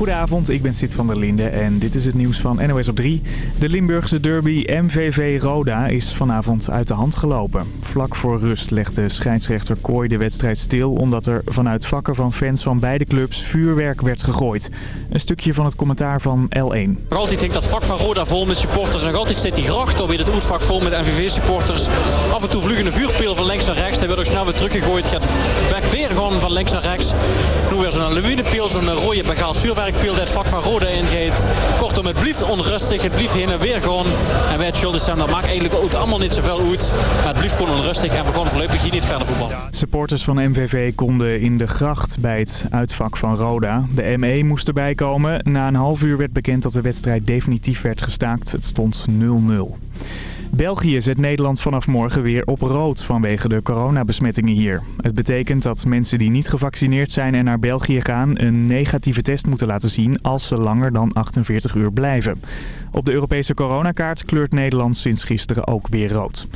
Goedenavond, ik ben Sid van der Linde en dit is het nieuws van NOS op 3. De Limburgse derby MVV Roda is vanavond uit de hand gelopen. Vlak voor rust legde scheidsrechter Kooi de wedstrijd stil... omdat er vanuit vakken van fans van beide clubs vuurwerk werd gegooid. Een stukje van het commentaar van L1. Nog altijd dat vak van Roda vol met supporters. Nog altijd zit die gracht op weer het oetvak vol met MVV-supporters. Af en toe vliegende vuurpeel van links naar rechts. Hij wordt ook snel weer teruggegooid. Gaat weg weer gewoon van links naar rechts. Nu weer zo'n lawinepeel, zo'n rode begaald vuurwerkpeel. Dat vak van Roda ingeet. Kortom, het blijft onrustig. Het blijft heen en weer gewoon. En wij het schuldig zijn, dat maakt eigenlijk ook allemaal niet zoveel uit. Maar het blijft gewoon onrustig. En we gaan voorlopig hier niet verder voetballen. Supporters van MVV konden in de gracht bij het uitvak van Roda. De ME moest erbij komen. Na een half uur werd bekend dat de wedstrijd definitief werd gestaakt. Het stond 0-0. België zet Nederland vanaf morgen weer op rood vanwege de coronabesmettingen hier. Het betekent dat mensen die niet gevaccineerd zijn en naar België gaan... een negatieve test moeten laten zien als ze langer dan 48 uur blijven. Op de Europese coronakaart kleurt Nederland sinds gisteren ook weer rood.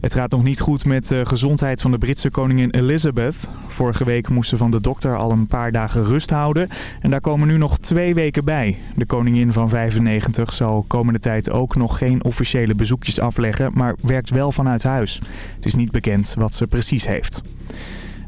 Het gaat nog niet goed met de gezondheid van de Britse koningin Elizabeth. Vorige week moest ze van de dokter al een paar dagen rust houden. En daar komen nu nog twee weken bij. De koningin van 95 zal komende tijd ook nog geen officiële bezoekjes afleggen, maar werkt wel vanuit huis. Het is niet bekend wat ze precies heeft.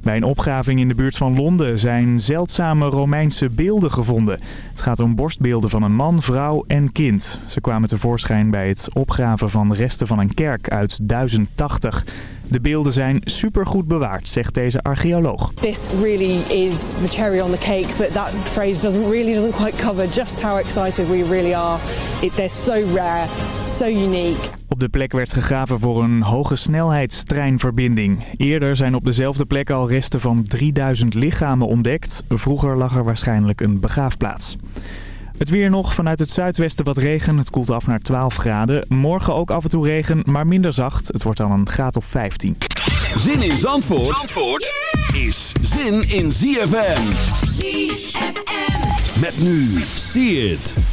Bij een opgraving in de buurt van Londen zijn zeldzame Romeinse beelden gevonden. Het gaat om borstbeelden van een man, vrouw en kind. Ze kwamen tevoorschijn bij het opgraven van resten van een kerk uit 1080. De beelden zijn supergoed bewaard, zegt deze archeoloog. This really is the cherry on the cake, but that phrase doesn't really doesn't quite cover just how excited we really are. It, they're so rare, so unique. Op de plek werd gegraven voor een hoge snelheidstreinverbinding. Eerder zijn op dezelfde plek al resten van 3000 lichamen ontdekt. Vroeger lag er waarschijnlijk een begraafplaats. Het weer nog vanuit het zuidwesten wat regen. Het koelt af naar 12 graden. Morgen ook af en toe regen, maar minder zacht. Het wordt dan een graad of 15. Zin in Zandvoort, Zandvoort is zin in ZFM. ZFM. Met nu, see it.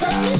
Down.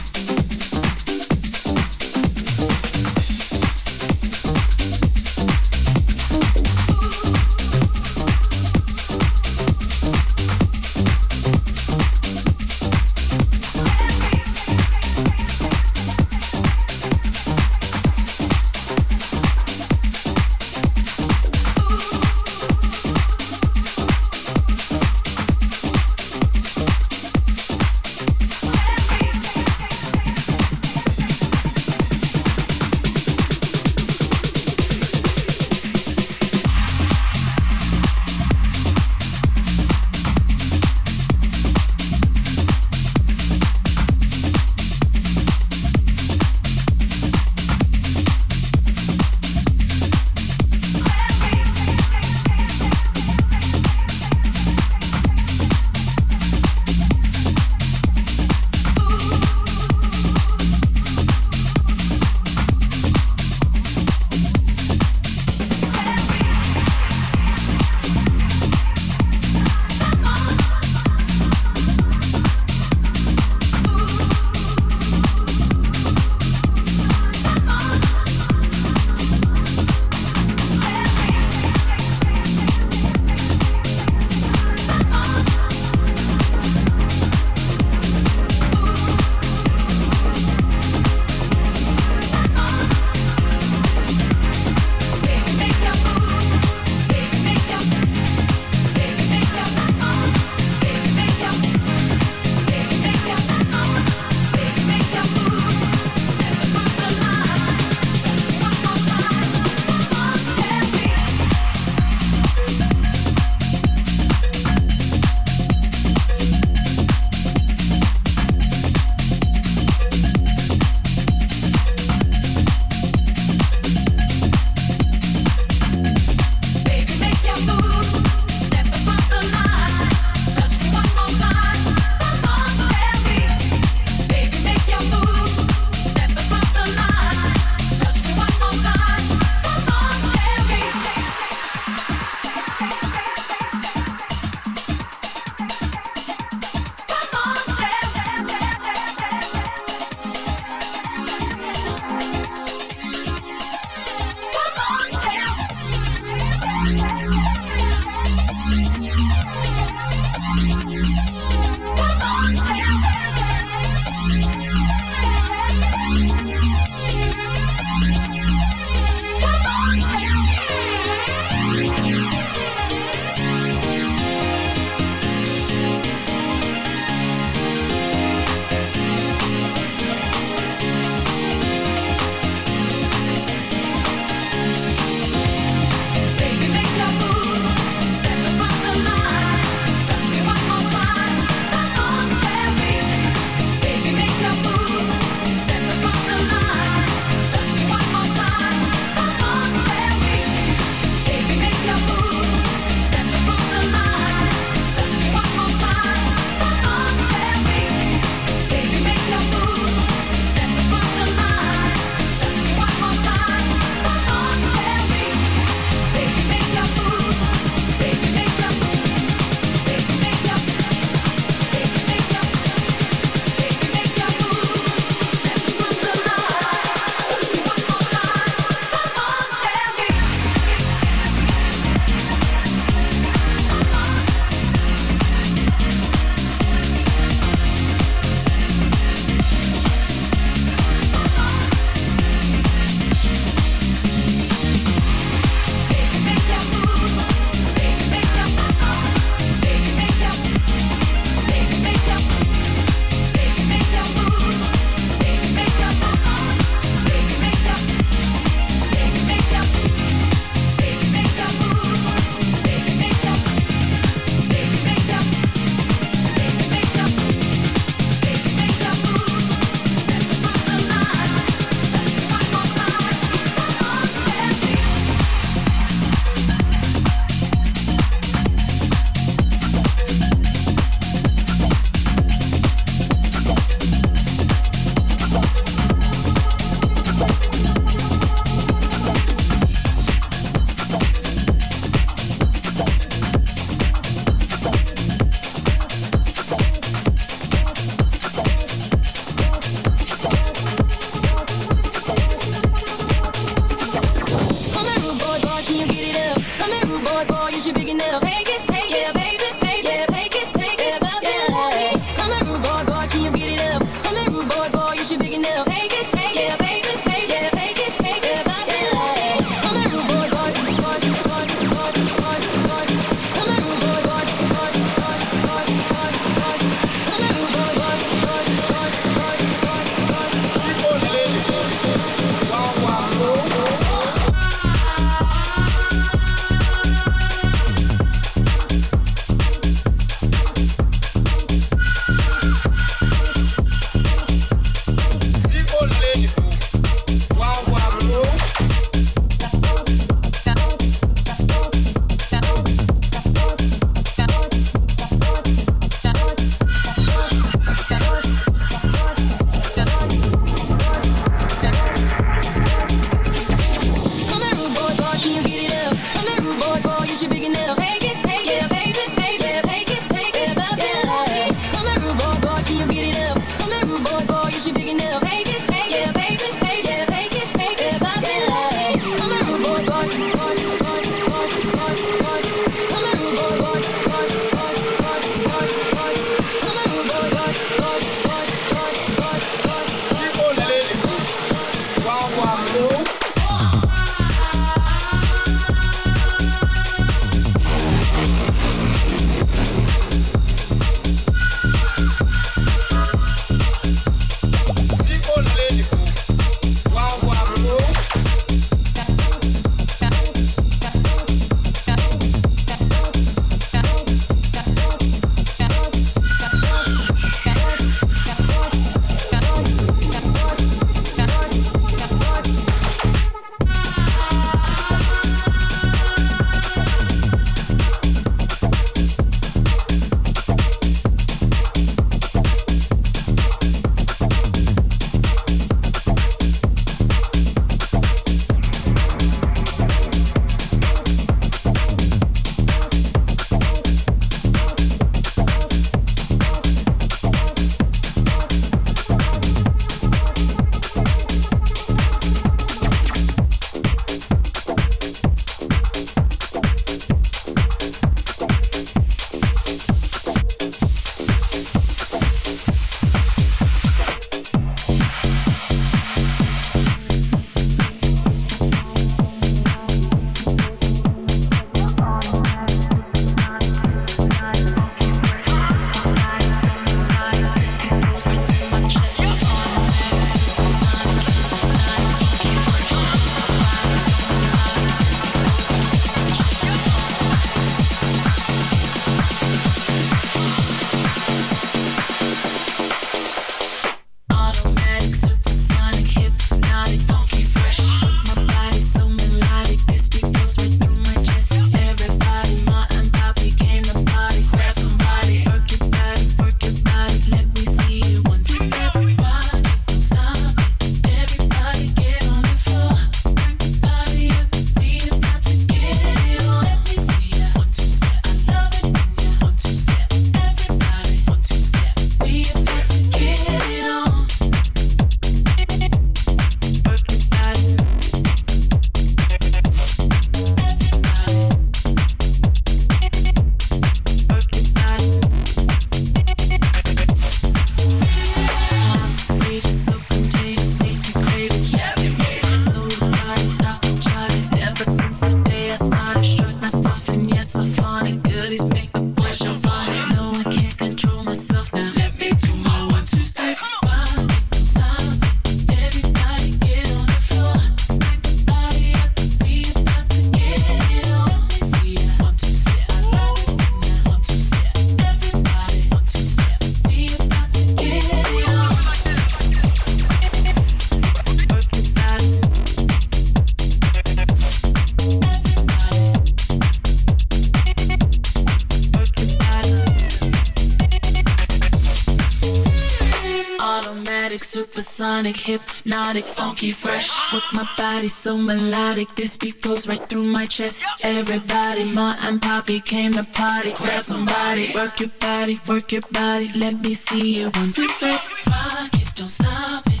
Supersonic, hypnotic, funky, fresh. With my body so melodic, this beat goes right through my chest. Everybody, ma and poppy came to party. Grab somebody, work your body, work your body. Let me see you one two step. Rock it, don't stop it.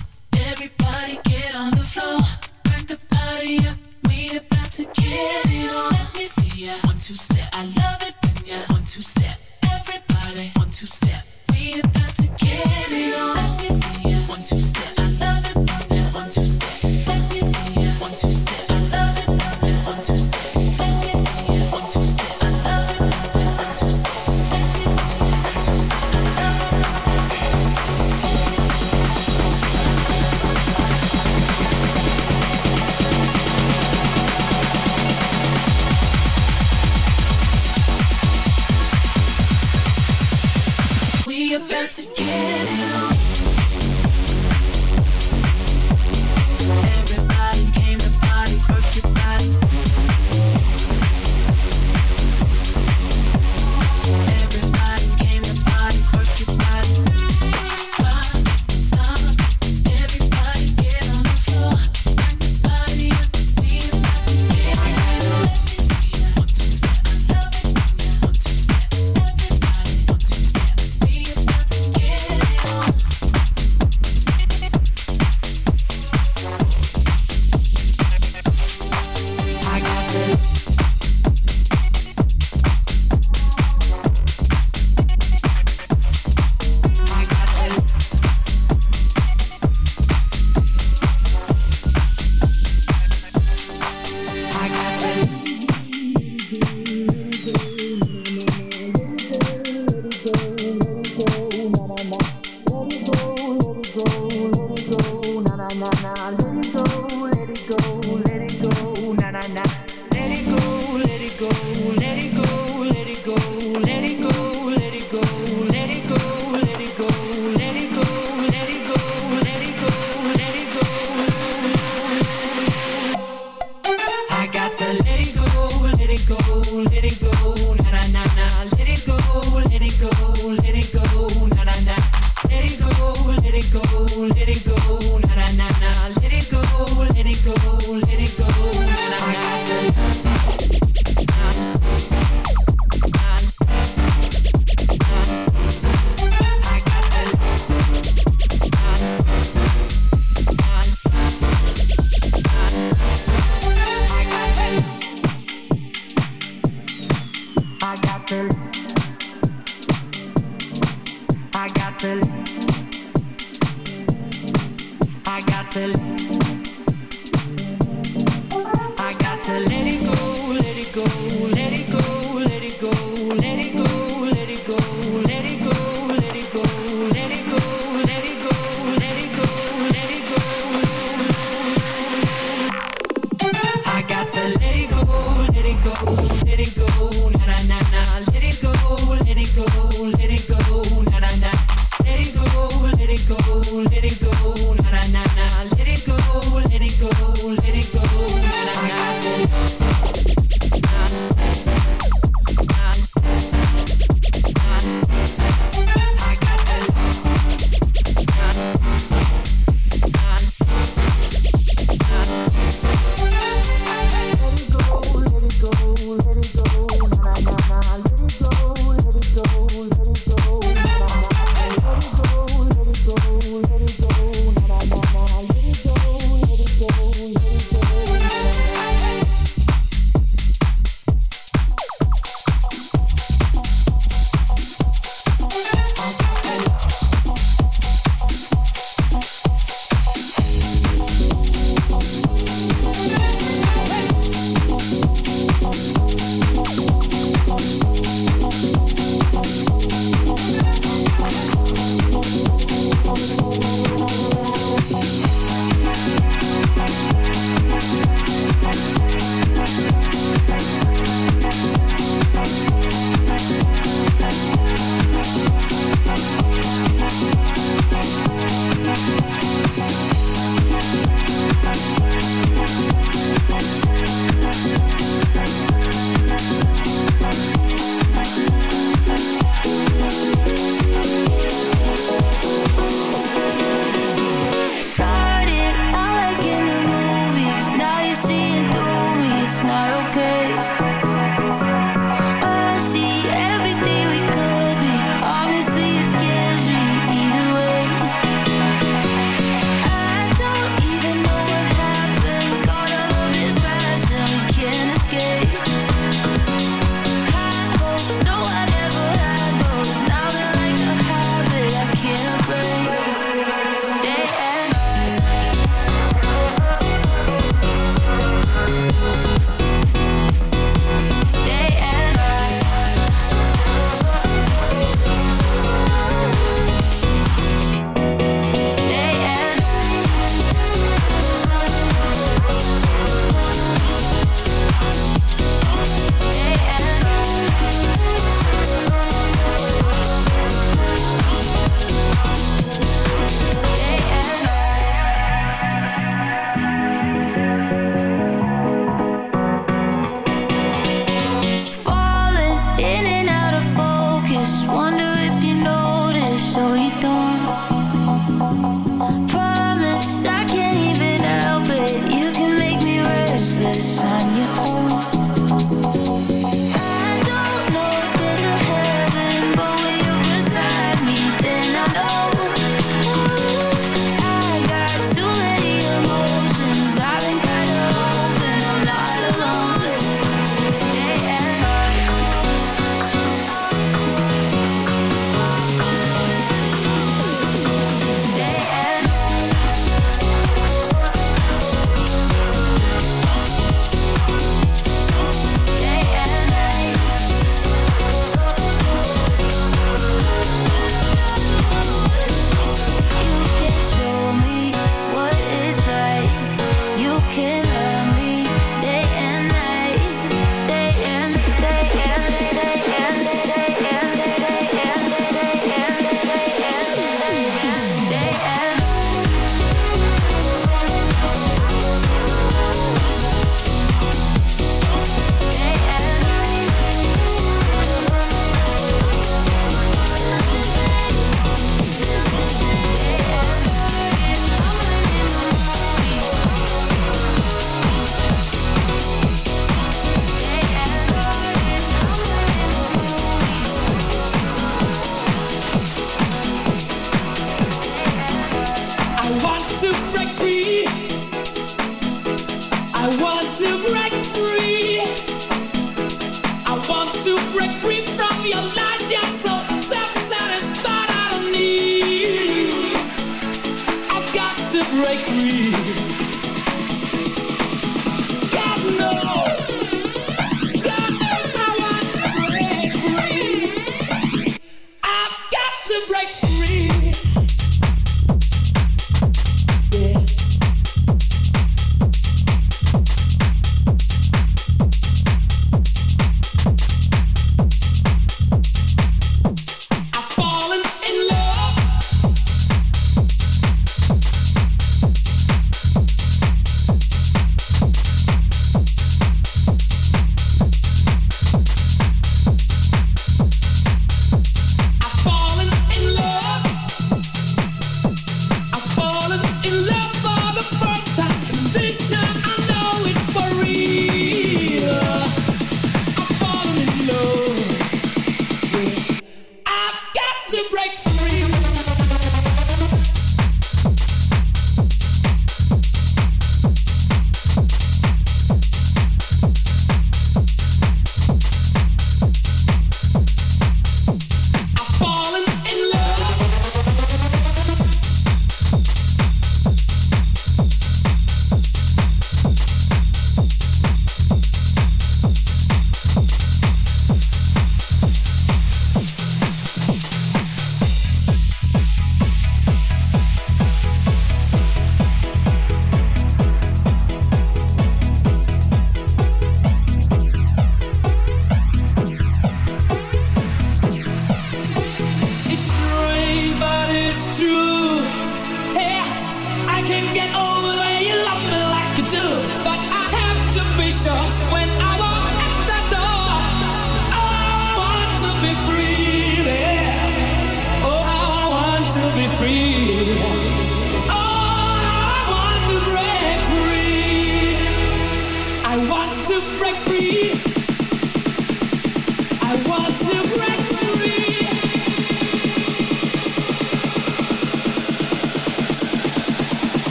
Everybody, get on the floor. Break the party up. We about to get it on. Let me see you one two step. I love it when you one two step.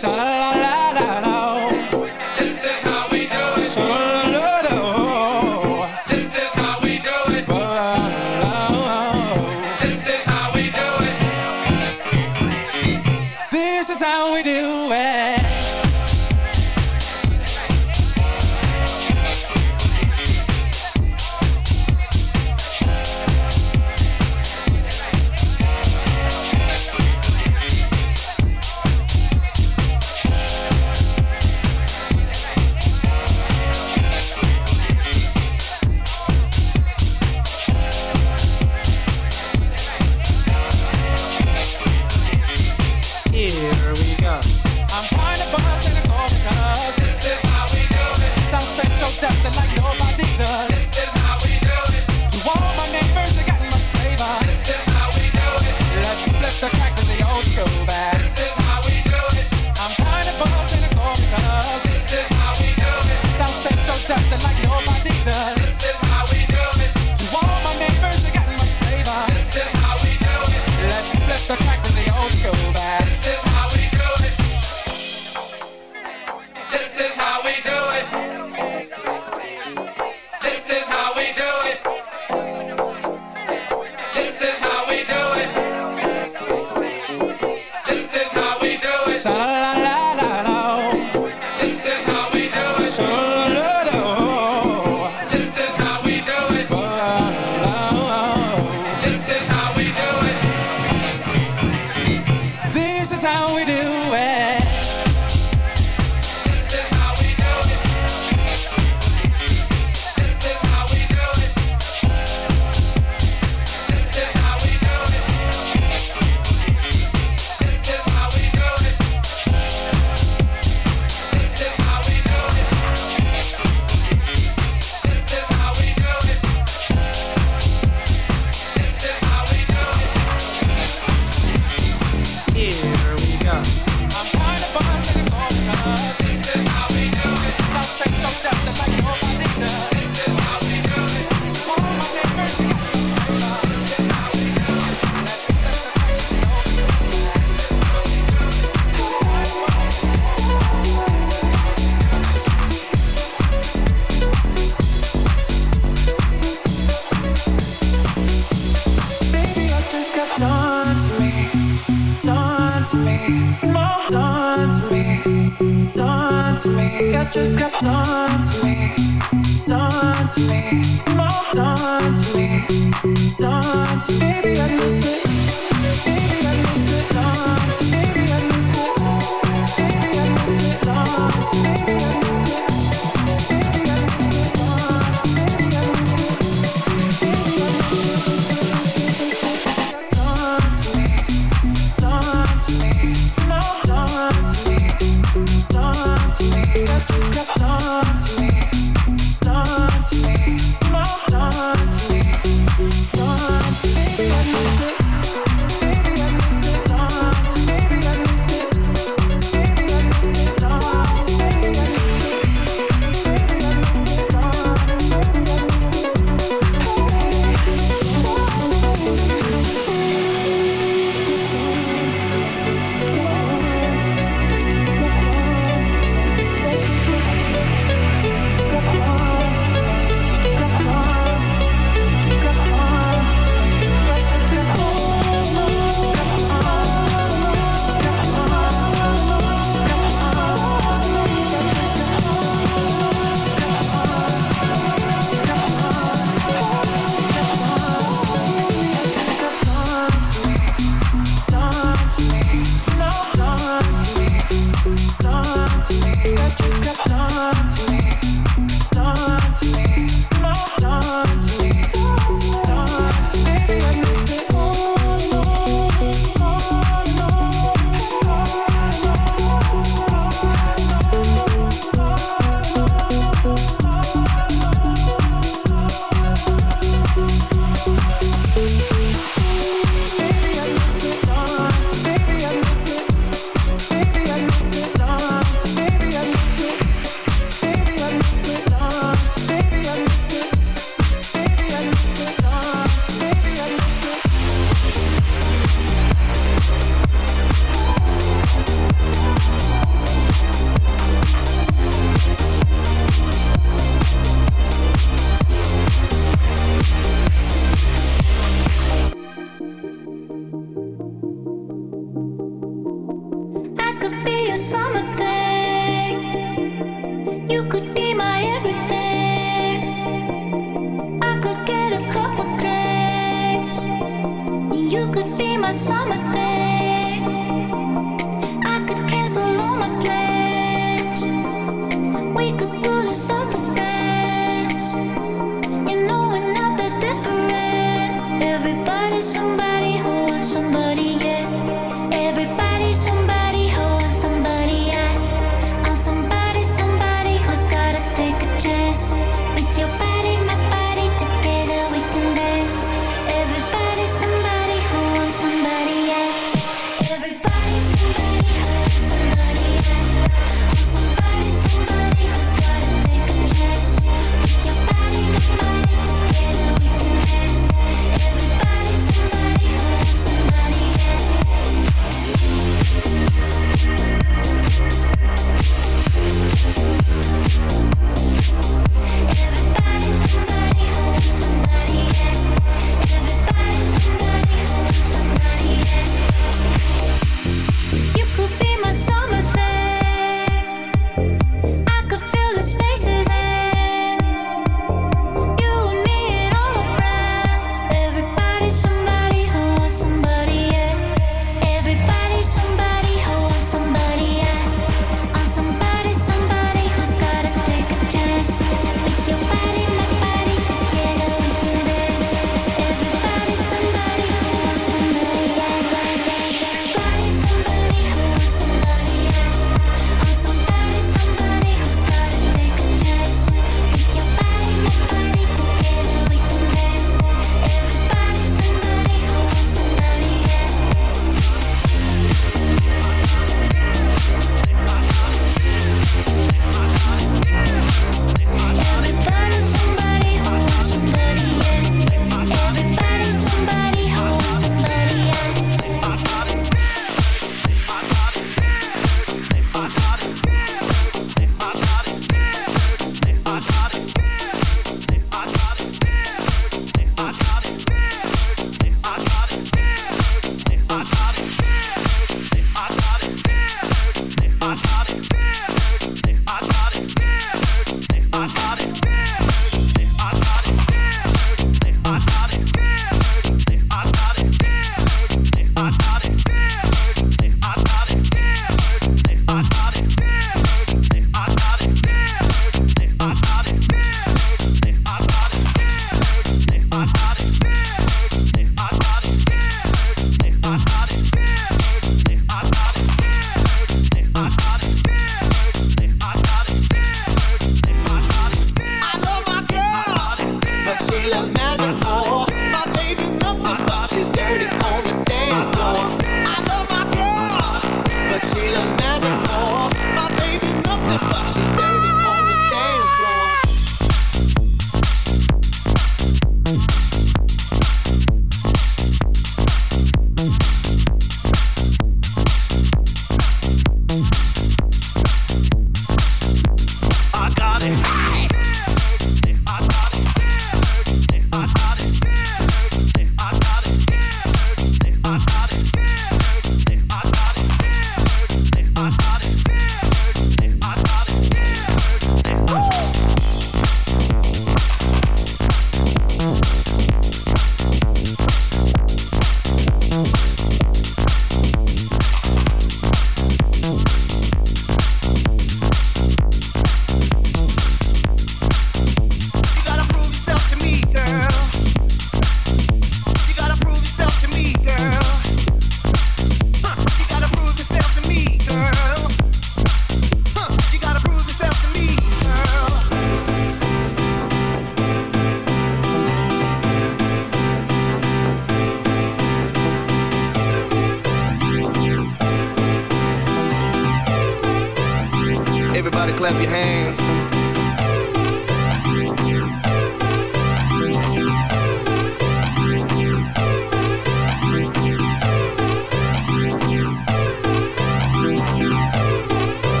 tiempo.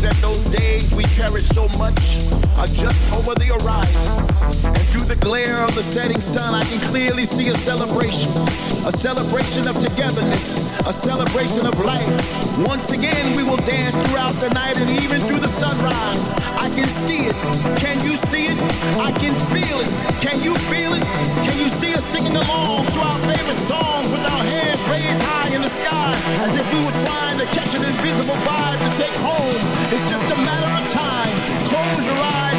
That those days we cherish so much are just over the horizon. And through the glare of the setting sun, I can clearly see a celebration. A celebration of togetherness, a celebration of life. Once again, we will dance throughout the night and even through the sunrise. I can see it. Can you see it? I can feel it. Can you feel it? Can you see us singing along to our favorite songs with our hands raised high in the sky as if we were trying to catch an invisible vibe to take home? It's just a matter of time. Close your eyes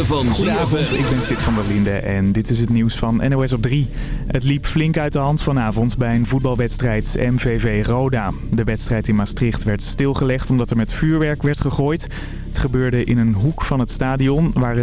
ritme van Goedenavond, ZFM. ik ben Sid van der Linde en dit is het nieuws van NOS op 3. Het liep flink uit de hand vanavond bij een voetbalwedstrijd MVV Roda. De wedstrijd in Maastricht werd stilgelegd omdat er met vuurwerk werd gegooid. Het gebeurde in een hoek van het stadion waar het